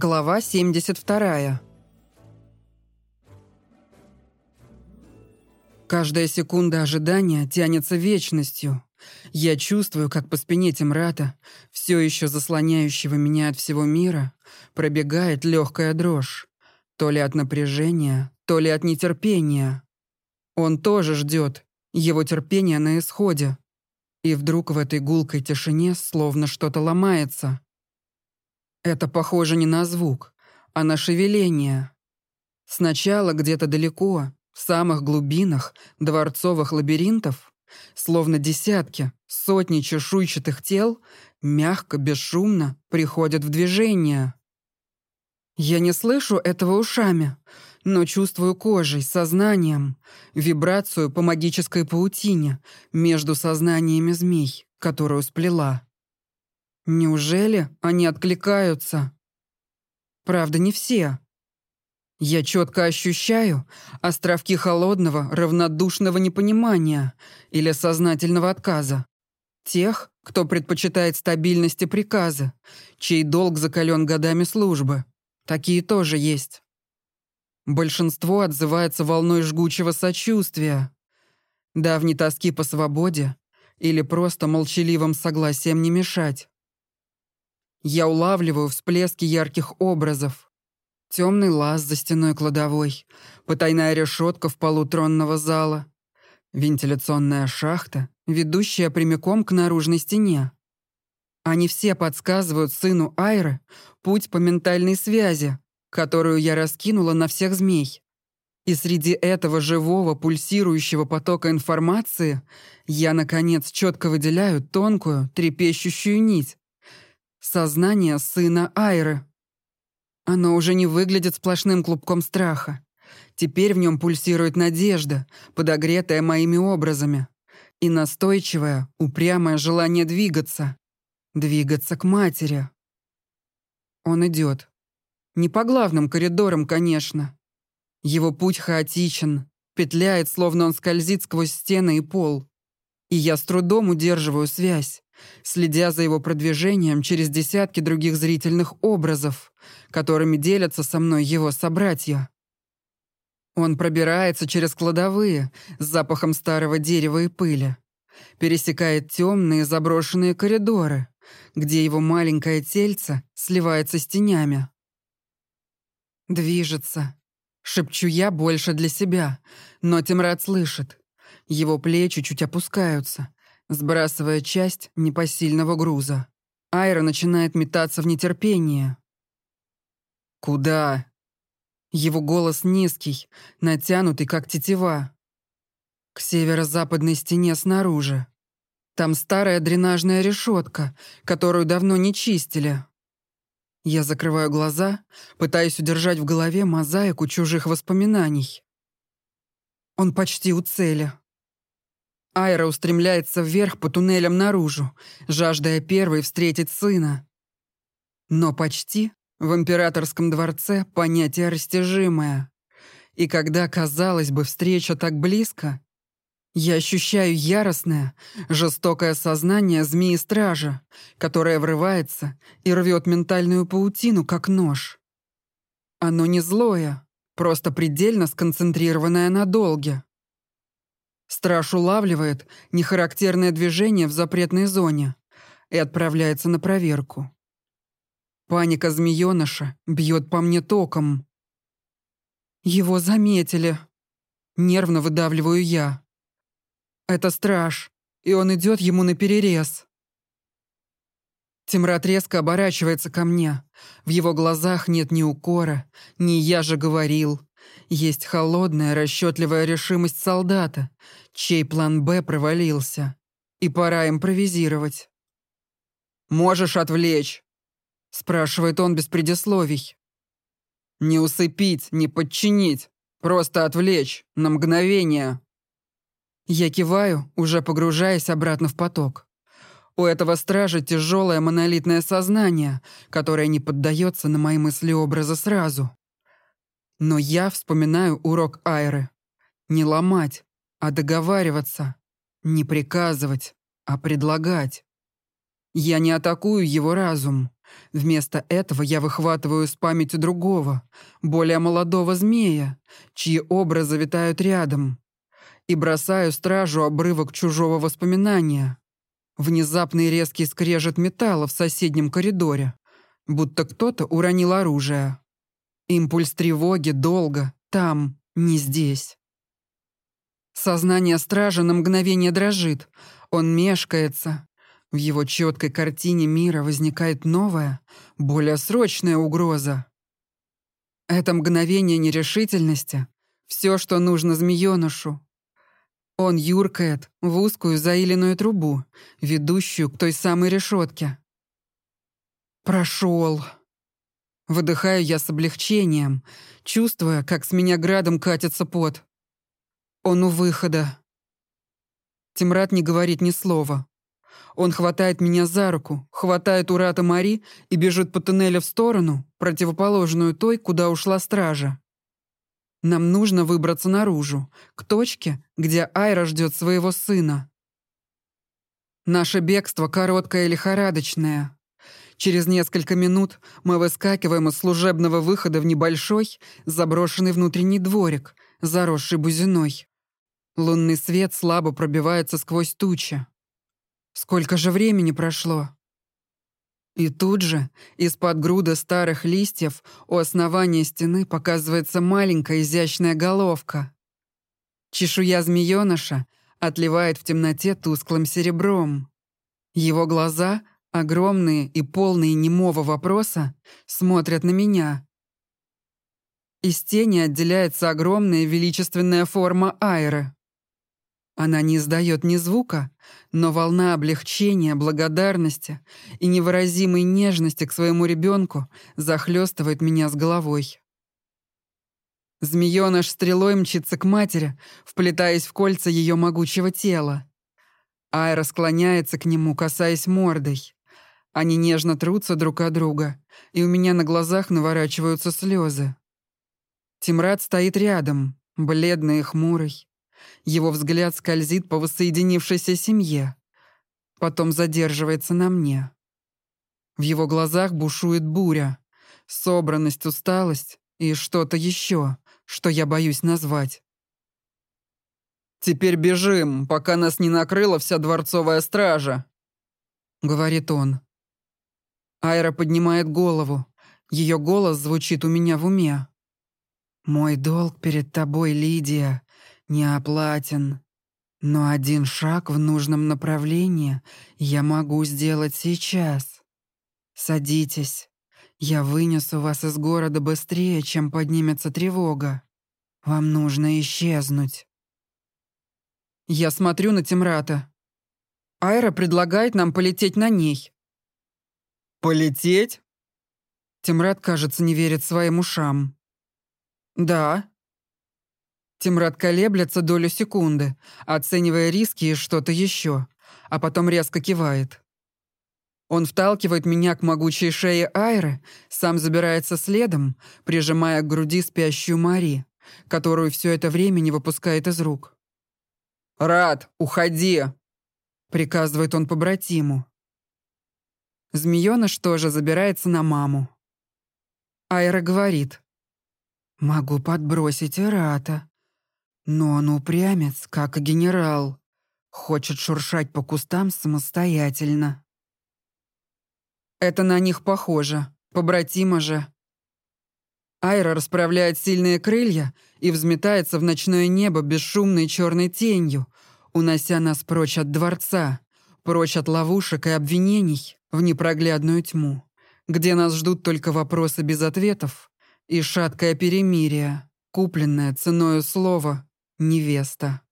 Глава 72. Каждая секунда ожидания тянется вечностью. Я чувствую, как по спине Тимрата, все еще заслоняющего меня от всего мира, пробегает легкая дрожь. То ли от напряжения, то ли от нетерпения. Он тоже ждет, его терпение на исходе. И вдруг в этой гулкой тишине словно что-то ломается. Это похоже не на звук, а на шевеление. Сначала где-то далеко, в самых глубинах дворцовых лабиринтов, словно десятки, сотни чешуйчатых тел, мягко, бесшумно приходят в движение. Я не слышу этого ушами, но чувствую кожей, сознанием, вибрацию по магической паутине между сознаниями змей, которую сплела. Неужели они откликаются? Правда, не все. Я четко ощущаю островки холодного, равнодушного непонимания или сознательного отказа. Тех, кто предпочитает стабильность и приказы, чей долг закален годами службы. Такие тоже есть. Большинство отзывается волной жгучего сочувствия, давней тоски по свободе или просто молчаливым согласием не мешать. Я улавливаю всплески ярких образов. Темный лаз за стеной кладовой, потайная решетка в полу тронного зала, вентиляционная шахта, ведущая прямиком к наружной стене. Они все подсказывают сыну Айры путь по ментальной связи, которую я раскинула на всех змей. И среди этого живого, пульсирующего потока информации я, наконец, четко выделяю тонкую, трепещущую нить, Сознание сына Айры. Оно уже не выглядит сплошным клубком страха. Теперь в нем пульсирует надежда, подогретая моими образами. И настойчивое, упрямое желание двигаться. Двигаться к матери. Он идет. Не по главным коридорам, конечно. Его путь хаотичен, петляет, словно он скользит сквозь стены и пол. И я с трудом удерживаю связь следя за его продвижением через десятки других зрительных образов, которыми делятся со мной его собратья. Он пробирается через кладовые с запахом старого дерева и пыли, пересекает темные заброшенные коридоры, где его маленькое тельце сливается с тенями. Движется. Шепчу я больше для себя, но Тимрад слышит. Его плечи чуть опускаются, сбрасывая часть непосильного груза. Айра начинает метаться в нетерпении. «Куда?» Его голос низкий, натянутый, как тетива. К северо-западной стене снаружи. Там старая дренажная решетка, которую давно не чистили. Я закрываю глаза, пытаясь удержать в голове мозаику чужих воспоминаний. Он почти у цели. Айра устремляется вверх по туннелям наружу, жаждая первой встретить сына. Но почти в императорском дворце понятие растяжимое. И когда, казалось бы, встреча так близко, я ощущаю яростное, жестокое сознание змеи-стража, которое врывается и рвет ментальную паутину, как нож. Оно не злое, просто предельно сконцентрированное на долге. Страж улавливает нехарактерное движение в запретной зоне и отправляется на проверку. Паника змеёныша бьет по мне током. Его заметили. Нервно выдавливаю я. Это страж, и он идет ему на перерез. Тимрат резко оборачивается ко мне. В его глазах нет ни укора, ни «я же говорил», есть холодная, расчетливая решимость солдата, чей план «Б» провалился. И пора импровизировать. «Можешь отвлечь?» — спрашивает он без предисловий. «Не усыпить, не подчинить, просто отвлечь, на мгновение». Я киваю, уже погружаясь обратно в поток. У этого стража тяжелое монолитное сознание, которое не поддается на мои мысли-образы сразу. Но я вспоминаю урок Айры. Не ломать, а договариваться. Не приказывать, а предлагать. Я не атакую его разум. Вместо этого я выхватываю из памяти другого, более молодого змея, чьи образы витают рядом, и бросаю стражу обрывок чужого воспоминания. Внезапный резкий скрежет металла в соседнем коридоре, будто кто-то уронил оружие. Импульс тревоги долго, там, не здесь. Сознание стража на мгновение дрожит, он мешкается, в его четкой картине мира возникает новая, более срочная угроза. Это мгновение нерешительности — все, что нужно змеёнышу. Он юркает в узкую заиленную трубу, ведущую к той самой решетке. Прошел. Выдыхаю я с облегчением, чувствуя, как с меня градом катится пот. Он у выхода. Тимрад не говорит ни слова. Он хватает меня за руку, хватает Урата Мари и бежит по туннелю в сторону, противоположную той, куда ушла стража. Нам нужно выбраться наружу, к точке, где Айра ждет своего сына. Наше бегство короткое и лихорадочное. Через несколько минут мы выскакиваем из служебного выхода в небольшой, заброшенный внутренний дворик, заросший бузиной. Лунный свет слабо пробивается сквозь тучи. Сколько же времени прошло? И тут же, из-под груда старых листьев, у основания стены показывается маленькая изящная головка. Чешуя змеёныша отливает в темноте тусклым серебром. Его глаза, огромные и полные немого вопроса, смотрят на меня. Из тени отделяется огромная величественная форма Айры. Она не издает ни звука, но волна облегчения, благодарности и невыразимой нежности к своему ребенку захлестывает меня с головой. Змеёныш стрелой мчится к матери, вплетаясь в кольца ее могучего тела. Айра склоняется к нему, касаясь мордой. Они нежно трутся друг от друга, и у меня на глазах наворачиваются слезы. Тимрад стоит рядом, бледный и хмурый. Его взгляд скользит по воссоединившейся семье, потом задерживается на мне. В его глазах бушует буря, собранность, усталость и что-то еще, что я боюсь назвать. «Теперь бежим, пока нас не накрыла вся дворцовая стража», — говорит он. Айра поднимает голову. Ее голос звучит у меня в уме. «Мой долг перед тобой, Лидия, не оплатен. Но один шаг в нужном направлении я могу сделать сейчас. Садитесь. Я вынесу вас из города быстрее, чем поднимется тревога. Вам нужно исчезнуть. Я смотрю на Тимрата. Айра предлагает нам полететь на ней. «Полететь?» Тимрат, кажется, не верит своим ушам. «Да», Тимрад колеблется долю секунды, оценивая риски и что-то еще, а потом резко кивает. Он вталкивает меня к могучей шее Айры, сам забирается следом, прижимая к груди спящую Мари, которую все это время не выпускает из рук. «Рад, уходи!» — приказывает он побратиму. Змеёныш тоже забирается на маму. Айра говорит. «Могу подбросить Ирата. Но он упрямец, как генерал. Хочет шуршать по кустам самостоятельно. Это на них похоже, побратимо же. Айра расправляет сильные крылья и взметается в ночное небо бесшумной черной тенью, унося нас прочь от дворца, прочь от ловушек и обвинений в непроглядную тьму, где нас ждут только вопросы без ответов и шаткое перемирие, купленное ценою слова невеста.